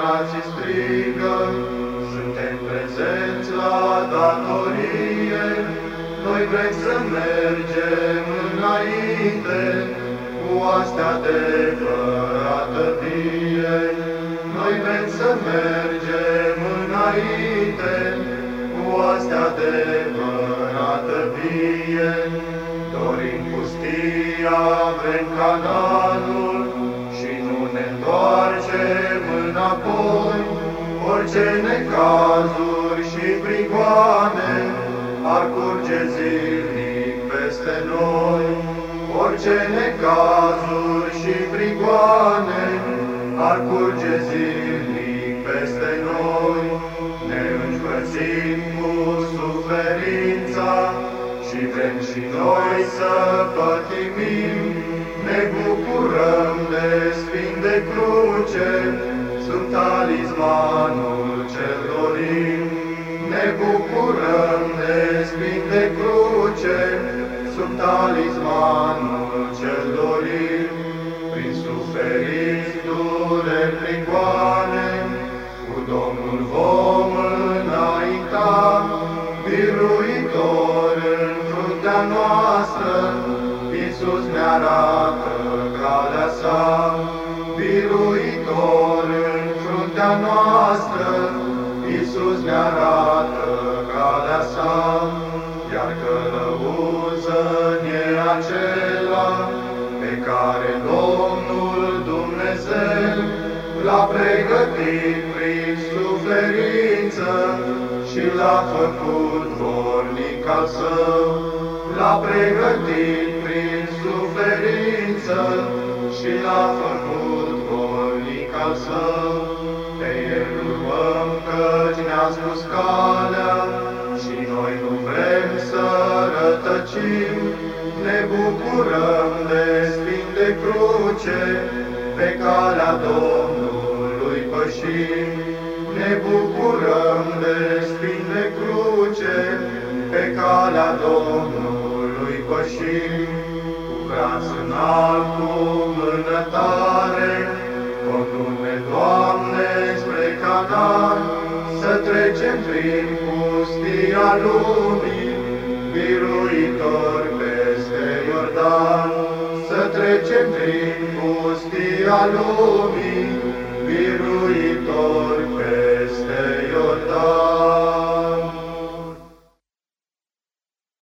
frații strigă, suntem prezenți la datorie, noi vrem să mergem înainte, cu astea adevărată vie. Noi vrem să mergem înainte, cu astea adevărată vie. Dorim pustia, vrem canal, înapoi. Orice necazuri și prigoane ar curge zilnic peste noi. Orice necazuri și prigoane ar curge zilnic peste noi. Ne înșpățim cu suferința și vrem și noi să pătimim. Ne bucurăm de sfânt de cruce, sub talismanul cel dorim. Ne bucurăm de sfânt de cruce, sub talismanul cel dorim. Prin suferinți dureri prigoane, cu Domnul vom înainta, biruitor în fruntea noastră, Iisus ne arată calea sa, iar călăuză e acela pe care Domnul Dumnezeu l-a pregătit prin suferință și l-a făcut vornic al său. L-a pregătit prin suferință și l-a făcut vornic al său. Rătăcim. Ne bucurăm de sfânt de cruce, pe calea Domnului pășim. Ne bucurăm de sfânt de cruce, pe calea Domnului pășim. Cu braț înalt, cu mână tare, condume, Doamne, spre Canaan, să trecem prin pustia lumii, biruitor peste Iordan. Să trecem prin pustia lumii, biruitor